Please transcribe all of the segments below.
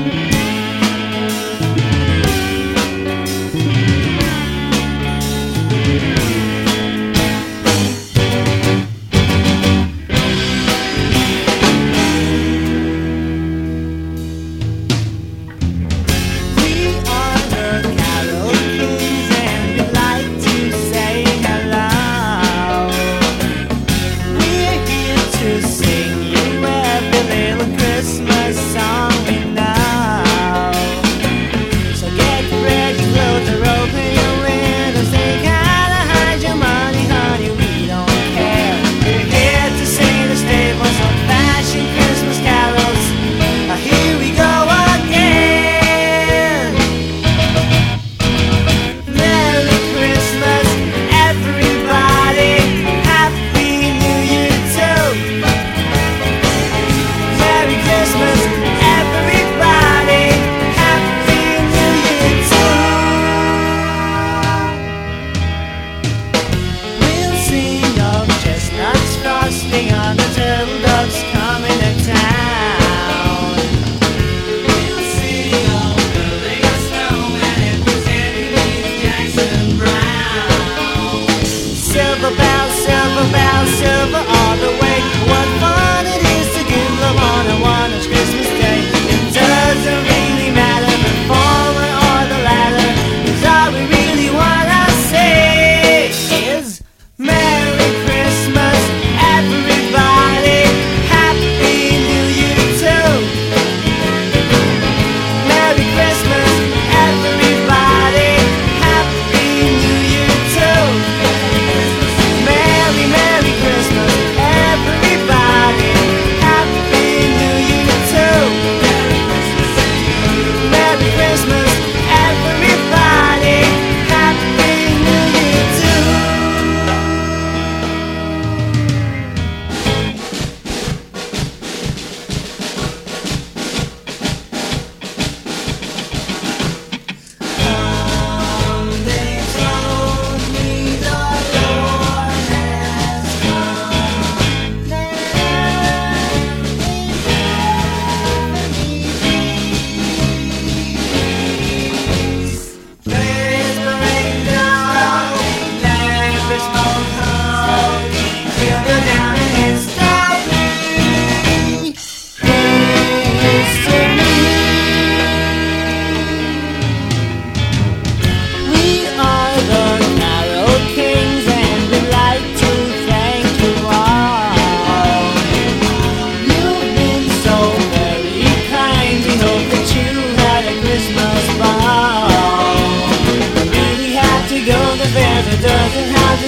Thank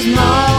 is mine.